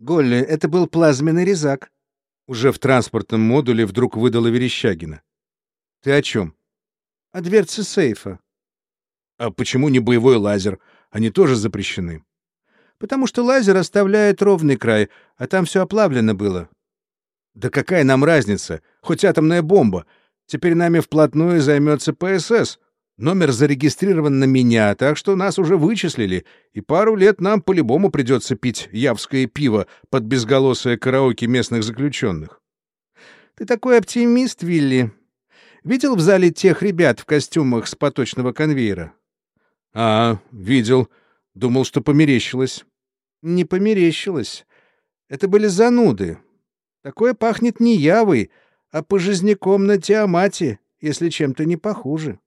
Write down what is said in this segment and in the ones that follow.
Голли, это был плазменный резак. Уже в транспортном модуле вдруг выдала Верещагина. Ты о чем? О дверце сейфа. А почему не боевой лазер? Они тоже запрещены. Потому что лазер оставляет ровный край, а там все оплавлено было. Да какая нам разница? Хоть атомная бомба. Теперь нами вплотную займется ПСС. Номер зарегистрирован на меня, так что нас уже вычислили, и пару лет нам по-любому придется пить явское пиво под безголосое караоке местных заключенных. Ты такой оптимист, Вилли. Видел в зале тех ребят в костюмах с поточного конвейера? — А, видел. Думал, что померещилось. — Не померещилось. Это были зануды. Такое пахнет не явой, а пожизняком на Тиамате, если чем-то не похуже.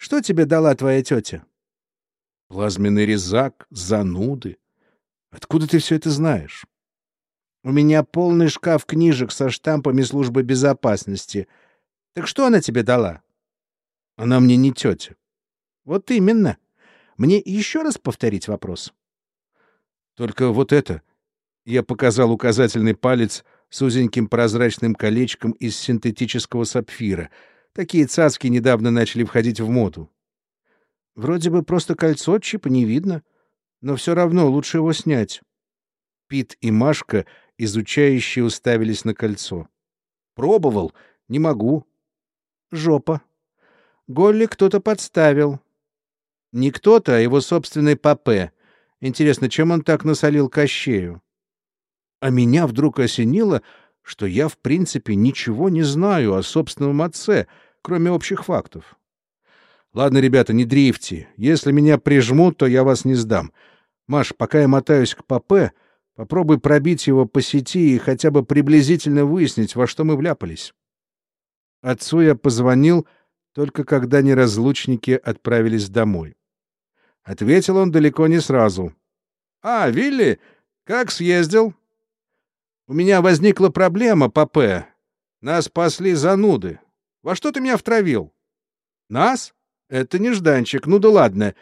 Что тебе дала твоя тетя? — Плазменный резак, зануды. Откуда ты все это знаешь? — У меня полный шкаф книжек со штампами службы безопасности. Так что она тебе дала? — Она мне не тетя. Вот именно. Мне еще раз повторить вопрос. Только вот это. Я показал указательный палец с узеньким прозрачным колечком из синтетического сапфира. Такие цацки недавно начали входить в моду. Вроде бы просто кольцо, чипа не видно, но все равно лучше его снять. Пит и Машка, изучающие, уставились на кольцо. Пробовал, не могу. Жопа. Голли кто-то подставил. Не кто-то, а его собственный папе. Интересно, чем он так насолил Кощею? А меня вдруг осенило, что я, в принципе, ничего не знаю о собственном отце, кроме общих фактов. Ладно, ребята, не дрейфьте. Если меня прижмут, то я вас не сдам. Маш, пока я мотаюсь к папе, попробуй пробить его по сети и хотя бы приблизительно выяснить, во что мы вляпались. Отцу я позвонил, только когда неразлучники отправились домой. — ответил он далеко не сразу. — А, Вилли, как съездил? — У меня возникла проблема, папе. Нас спасли зануды. Во что ты меня втравил? — Нас? Это нежданчик. Ну да ладно.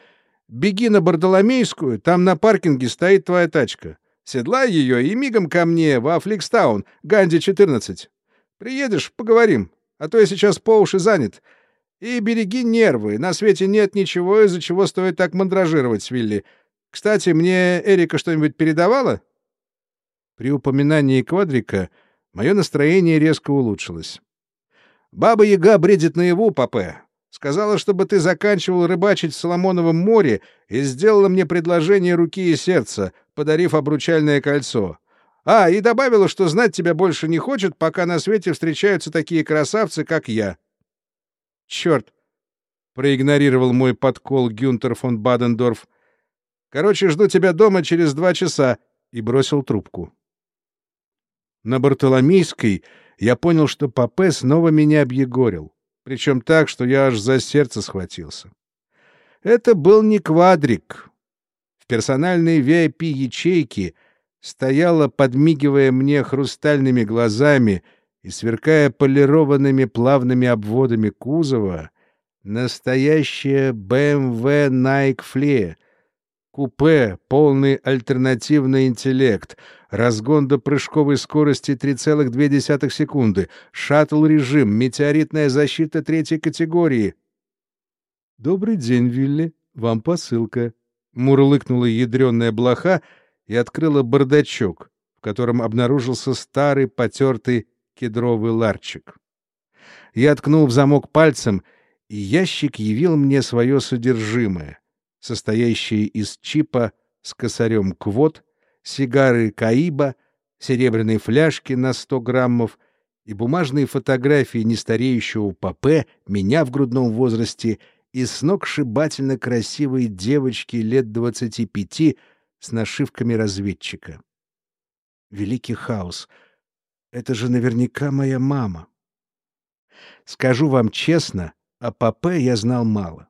Беги на Бардоломейскую, там на паркинге стоит твоя тачка. Седлай ее и мигом ко мне во Фликстаун, Ганди 14. Приедешь, поговорим, а то я сейчас по уши занят. — и береги нервы. На свете нет ничего, из-за чего стоит так мандражировать, Вилли. Кстати, мне Эрика что-нибудь передавала? При упоминании квадрика мое настроение резко улучшилось. Баба-яга бредит наяву, папе. Сказала, чтобы ты заканчивал рыбачить в Соломоновом море и сделала мне предложение руки и сердца, подарив обручальное кольцо. А, и добавила, что знать тебя больше не хочет, пока на свете встречаются такие красавцы, как я. Черт! Проигнорировал мой подкол Гюнтер фон Бадендорф. Короче, жду тебя дома через два часа. И бросил трубку. На Бартоломейской я понял, что Папе снова меня объегорил. Причем так, что я аж за сердце схватился. Это был не квадрик. В персональной VIP-ячейке стояла, подмигивая мне хрустальными глазами — и сверкая полированными плавными обводами кузова, настоящая BMW Nike Flea, купе, полный альтернативный интеллект, разгон до прыжковой скорости 3,2 секунды, шаттл-режим, метеоритная защита третьей категории. «Добрый день, Вилли, вам посылка», — мурлыкнула ядреная блоха и открыла бардачок, в котором обнаружился старый потертый кедровый ларчик. Я ткнул в замок пальцем, и ящик явил мне свое содержимое, состоящее из чипа с косарем квот, сигары Каиба, серебряной фляжки на 100 граммов и бумажные фотографии нестареющего папе, меня в грудном возрасте и сногсшибательно красивой девочки лет двадцати пяти с нашивками разведчика. Великий хаос — это же наверняка моя мама. Скажу вам честно, о Папе я знал мало.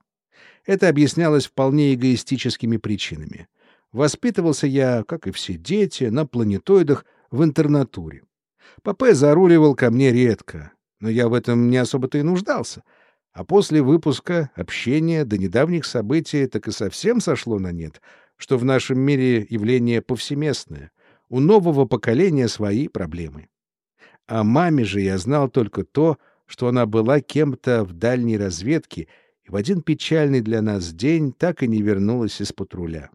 Это объяснялось вполне эгоистическими причинами. Воспитывался я, как и все дети, на планетоидах в интернатуре. Папе заруливал ко мне редко, но я в этом не особо-то и нуждался. А после выпуска общения до недавних событий так и совсем сошло на нет, что в нашем мире явление повсеместное. У нового поколения свои проблемы. О маме же я знал только то, что она была кем-то в дальней разведке и в один печальный для нас день так и не вернулась из патруля.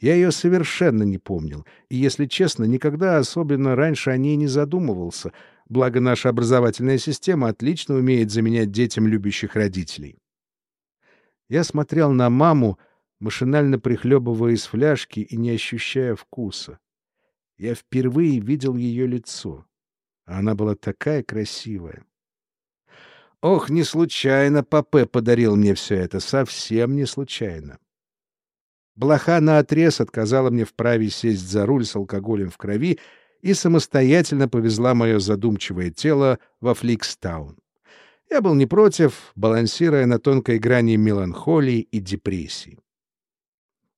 Я ее совершенно не помнил, и, если честно, никогда особенно раньше о ней не задумывался, благо наша образовательная система отлично умеет заменять детям любящих родителей. Я смотрел на маму, машинально прихлебывая из фляжки и не ощущая вкуса. Я впервые видел ее лицо. Она была такая красивая. Ох, не случайно Папе подарил мне все это, совсем не случайно. Блоха наотрез отказала мне в праве сесть за руль с алкоголем в крови и самостоятельно повезла мое задумчивое тело во Фликстаун. Я был не против, балансируя на тонкой грани меланхолии и депрессии.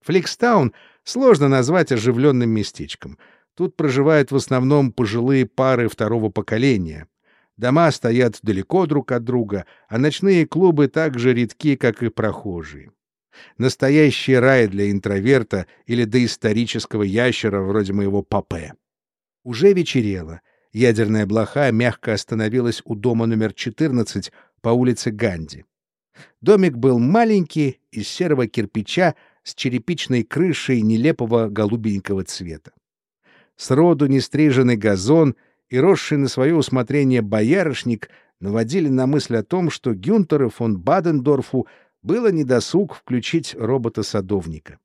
Фликстаун сложно назвать оживленным местечком. Тут проживают в основном пожилые пары второго поколения. Дома стоят далеко друг от друга, а ночные клубы так же редки, как и прохожие. Настоящий рай для интроверта или доисторического ящера вроде моего папе. Уже вечерело. Ядерная блоха мягко остановилась у дома номер 14 по улице Ганди. Домик был маленький, из серого кирпича, с черепичной крышей нелепого голубенького цвета. Сроду нестриженный газон и росший на свое усмотрение боярышник наводили на мысль о том, что Гюнтеру фон Бадендорфу было недосуг включить робота-садовника.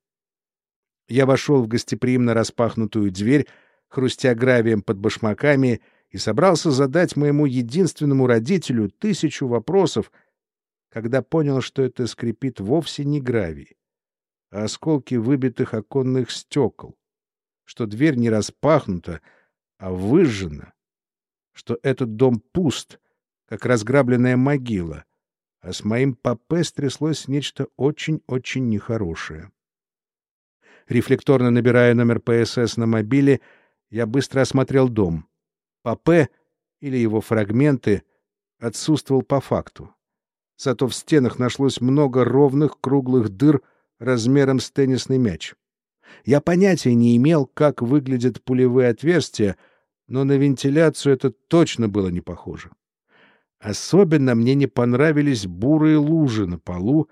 Я вошел в гостеприимно распахнутую дверь, хрустя гравием под башмаками, и собрался задать моему единственному родителю тысячу вопросов, когда понял, что это скрипит вовсе не гравий, а осколки выбитых оконных стекол, что дверь не распахнута, а выжжена, что этот дом пуст, как разграбленная могила, а с моим папе стряслось нечто очень-очень нехорошее. Рефлекторно набирая номер ПСС на мобиле, я быстро осмотрел дом. Папе или его фрагменты отсутствовал по факту. Зато в стенах нашлось много ровных круглых дыр размером с теннисный мяч. Я понятия не имел, как выглядят пулевые отверстия, но на вентиляцию это точно было не похоже. Особенно мне не понравились бурые лужи на полу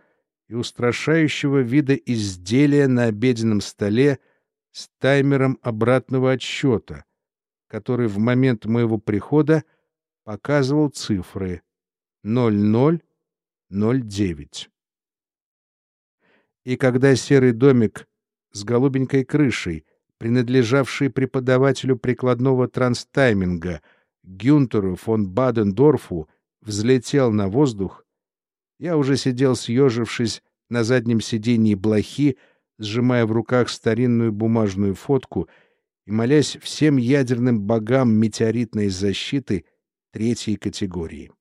и устрашающего вида изделия на обеденном столе с таймером обратного отсчета, который в момент моего прихода показывал цифры 0009. И когда серый домик с голубенькой крышей, принадлежавший преподавателю прикладного транстайминга Гюнтеру фон Бадендорфу, взлетел на воздух, я уже сидел съежившись на заднем сиденье блохи, сжимая в руках старинную бумажную фотку и молясь всем ядерным богам метеоритной защиты третьей категории.